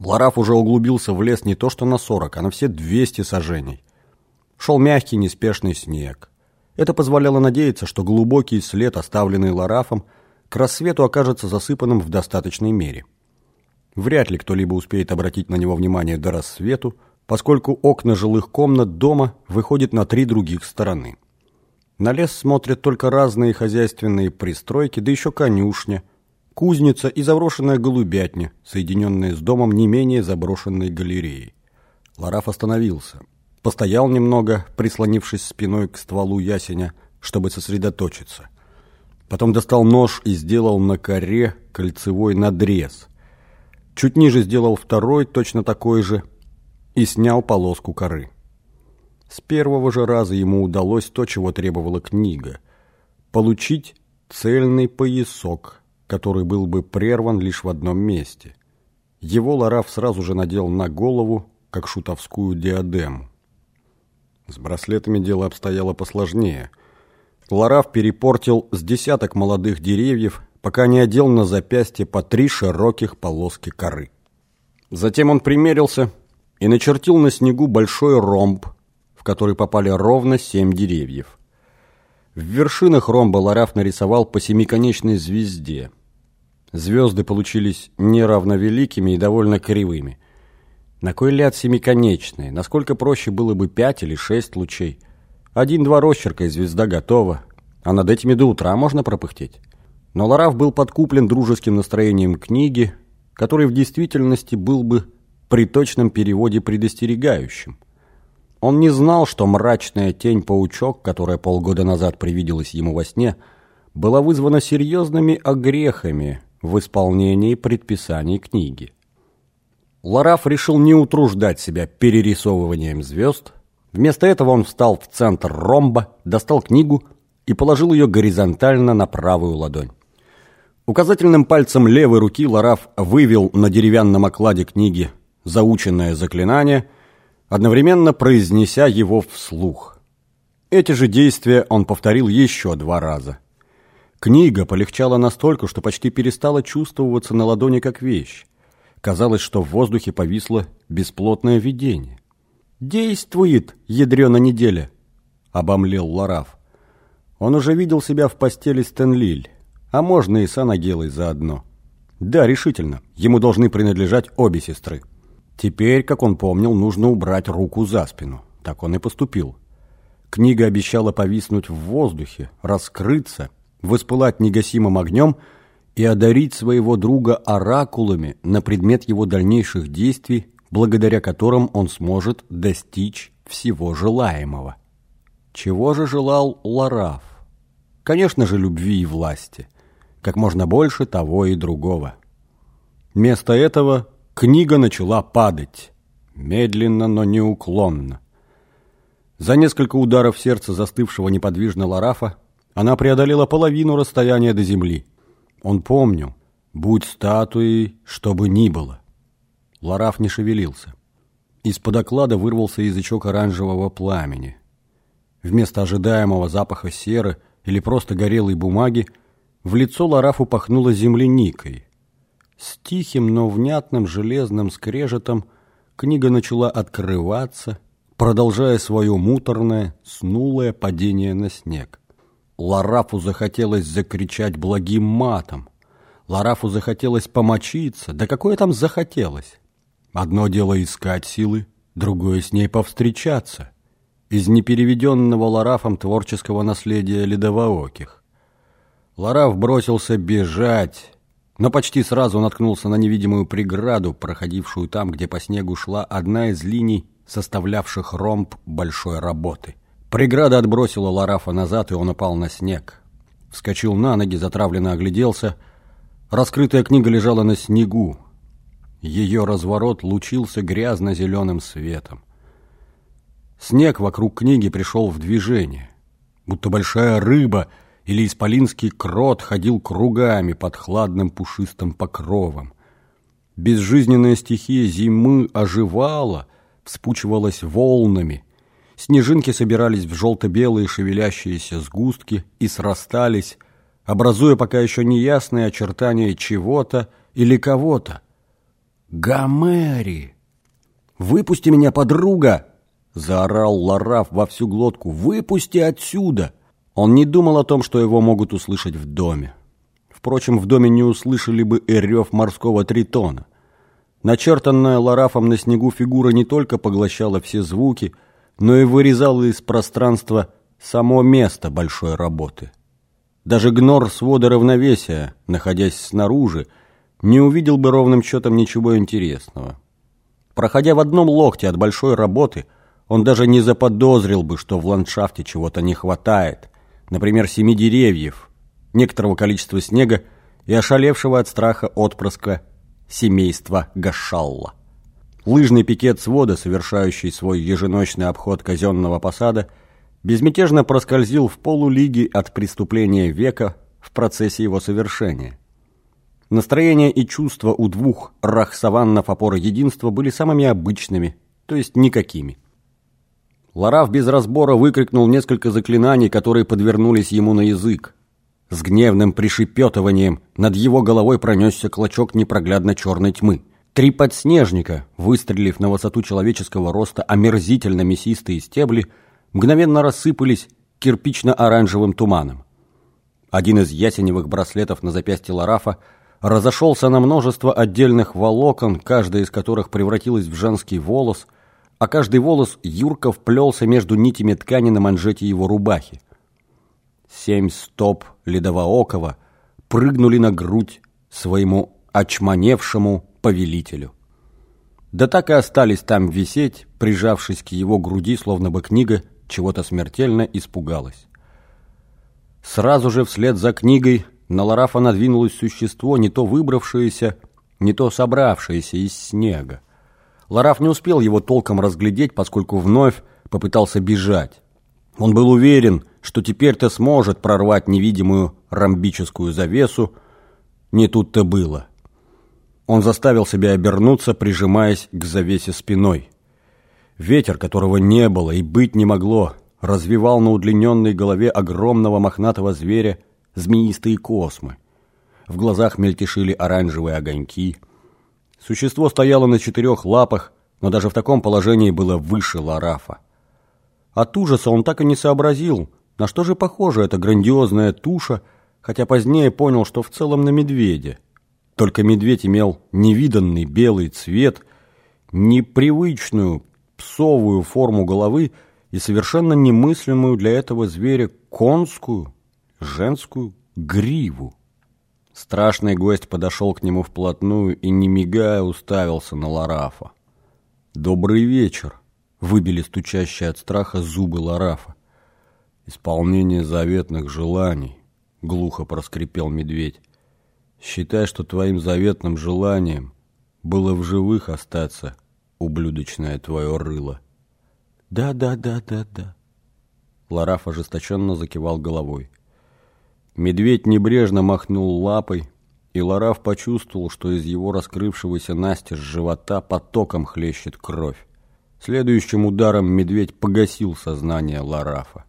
Лараф уже углубился в лес не то что на 40, а на все 200 сажений. Шел мягкий, неспешный снег. Это позволяло надеяться, что глубокий след, оставленный Ларафом, к рассвету окажется засыпанным в достаточной мере. Вряд ли кто-либо успеет обратить на него внимание до рассвету, поскольку окна жилых комнат дома выходят на три других стороны. На лес смотрят только разные хозяйственные пристройки, да еще конюшня, кузница и заброшенная голубятня, соединенные с домом не менее заброшенной галереей. Лараф остановился. Постоял немного, прислонившись спиной к стволу ясеня, чтобы сосредоточиться. Потом достал нож и сделал на коре кольцевой надрез. Чуть ниже сделал второй, точно такой же, и снял полоску коры. С первого же раза ему удалось то, чего требовала книга – получить цельный поясок, который был бы прерван лишь в одном месте. Его Лараф сразу же надел на голову, как шутовскую диадему. С браслетами дело обстояло посложнее. Лараф перепортил с десяток молодых деревьев, пока не одел на запястье по три широких полоски коры. Затем он примерился и начертил на снегу большой ромб – в который попали ровно семь деревьев. В вершинах ромба Лараф нарисовал по семиконечной звезде. Звезды получились неравновеликими и довольно кривыми. На кой ляд семиконечные? Насколько проще было бы пять или шесть лучей? Один-два росчерка, и звезда готова. А над этими до утра можно пропыхтеть. Но Лараф был подкуплен дружеским настроением книги, который в действительности был бы при точном переводе предостерегающим – он не знал, что мрачная тень-паучок, которая полгода назад привиделась ему во сне, была вызвана серьезными огрехами в исполнении предписаний книги. Лараф решил не утруждать себя перерисовыванием звезд. Вместо этого он встал в центр ромба, достал книгу и положил ее горизонтально на правую ладонь. Указательным пальцем левой руки Лараф вывел на деревянном окладе книги заученное заклинание – одновременно произнеся его вслух. Эти же действия он повторил еще два раза. Книга полегчала настолько, что почти перестала чувствоваться на ладони как вещь. Казалось, что в воздухе повисло бесплотное видение. «Действует, ядрена неделя!» — обомлел Лараф. Он уже видел себя в постели с Тенлиль, а можно и с Анагелой заодно. Да, решительно, ему должны принадлежать обе сестры. Теперь, как он помнил, нужно убрать руку за спину. Так он и поступил. Книга обещала повиснуть в воздухе, раскрыться, воспылать негасимым огнем и одарить своего друга оракулами на предмет его дальнейших действий, благодаря которым он сможет достичь всего желаемого. Чего же желал Лараф? Конечно же, любви и власти. Как можно больше того и другого. Вместо этого Книга начала падать. Медленно, но неуклонно. За несколько ударов сердца застывшего неподвижно Ларафа она преодолела половину расстояния до земли. Он помнил, будь статуей, что бы ни было. Лараф не шевелился. Из-под оклада вырвался язычок оранжевого пламени. Вместо ожидаемого запаха серы или просто горелой бумаги в лицо Ларафу пахнуло земляникой – с тихим, но внятным железным скрежетом книга начала открываться, продолжая свое муторное, снулое падение на снег. Ларафу захотелось закричать благим матом. Ларафу захотелось помочиться. Да какое там захотелось? Одно дело искать силы, другое с ней повстречаться. Из непереведенного Ларафом творческого наследия ледовооких. Лараф бросился бежать, но почти сразу наткнулся на невидимую преграду, проходившую там, где по снегу шла одна из линий, составлявших ромб большой работы. Преграда отбросила Ларафа назад, и он упал на снег. Вскочил на ноги, затравленно огляделся. Раскрытая книга лежала на снегу. Ее разворот лучился грязно-зеленым светом. Снег вокруг книги пришел в движение, будто большая рыба — или исполинский крот ходил кругами под хладным пушистым покровом. Безжизненная стихия зимы оживала, вспучивалась волнами. Снежинки собирались в желто-белые шевелящиеся сгустки и срастались, образуя пока еще неясные очертания чего-то или кого-то. Гомери! «Выпусти меня, подруга!» — заорал Лараф во всю глотку. «Выпусти отсюда!» Он не думал о том, что его могут услышать в доме. Впрочем, в доме не услышали бы и рев морского тритона. Начертанная Ларафом на снегу фигура не только поглощала все звуки, но и вырезала из пространства само место большой работы. Даже гнор свода равновесия, находясь снаружи, не увидел бы ровным счетом ничего интересного. Проходя в одном локте от большой работы, он даже не заподозрил бы, что в ландшафте чего-то не хватает, например, семи деревьев, некоторого количества снега и ошалевшего от страха отпрыска семейства Гашалла. Лыжный пикет свода, совершающий свой еженочный обход казенного посада, безмятежно проскользил в полулиге от преступления века в процессе его совершения. Настроение и чувства у двух рахсаваннов опоры единства были самыми обычными, то есть никакими. Лараф без разбора выкрикнул несколько заклинаний, которые подвернулись ему на язык. С гневным пришепетыванием над его головой пронесся клочок непроглядно черной тьмы. Три подснежника, выстрелив на высоту человеческого роста омерзительно мясистые стебли, мгновенно рассыпались кирпично-оранжевым туманом. Один из ясеневых браслетов на запястье Ларафа разошелся на множество отдельных волокон, каждая из которых превратилась в женский волос, а каждый волос Юрка вплелся между нитями ткани на манжете его рубахи. Семь стоп ледовоокова прыгнули на грудь своему очманевшему повелителю. Да так и остались там висеть, прижавшись к его груди, словно бы книга чего-то смертельно испугалась. Сразу же вслед за книгой на Ларафа надвинулось существо, не то выбравшееся, не то собравшееся из снега. Лараф не успел его толком разглядеть, поскольку вновь попытался бежать. Он был уверен, что теперь-то сможет прорвать невидимую ромбическую завесу. Не тут-то было. Он заставил себя обернуться, прижимаясь к завесе спиной. Ветер, которого не было и быть не могло, развивал на удлиненной голове огромного мохнатого зверя змеистые космы. В глазах мельтешили оранжевые огоньки. Существо стояло на четырех лапах, но даже в таком положении было выше Ларафа. От ужаса он так и не сообразил, на что же похожа эта грандиозная туша, хотя позднее понял, что в целом на медведя. Только медведь имел невиданный белый цвет, непривычную псовую форму головы и совершенно немыслимую для этого зверя конскую, женскую гриву. Страшный гость подошел к нему вплотную и, не мигая, уставился на Ларафа. «Добрый вечер!» — выбили стучащие от страха зубы Ларафа. «Исполнение заветных желаний», — глухо проскрипел медведь. «Считай, что твоим заветным желанием было в живых остаться, ублюдочное твое рыло». «Да-да-да-да-да». Лараф ожесточенно закивал головой. Медведь небрежно махнул лапой, и Лараф почувствовал, что из его раскрывшегося настежь живота потоком хлещет кровь. Следующим ударом медведь погасил сознание Ларафа.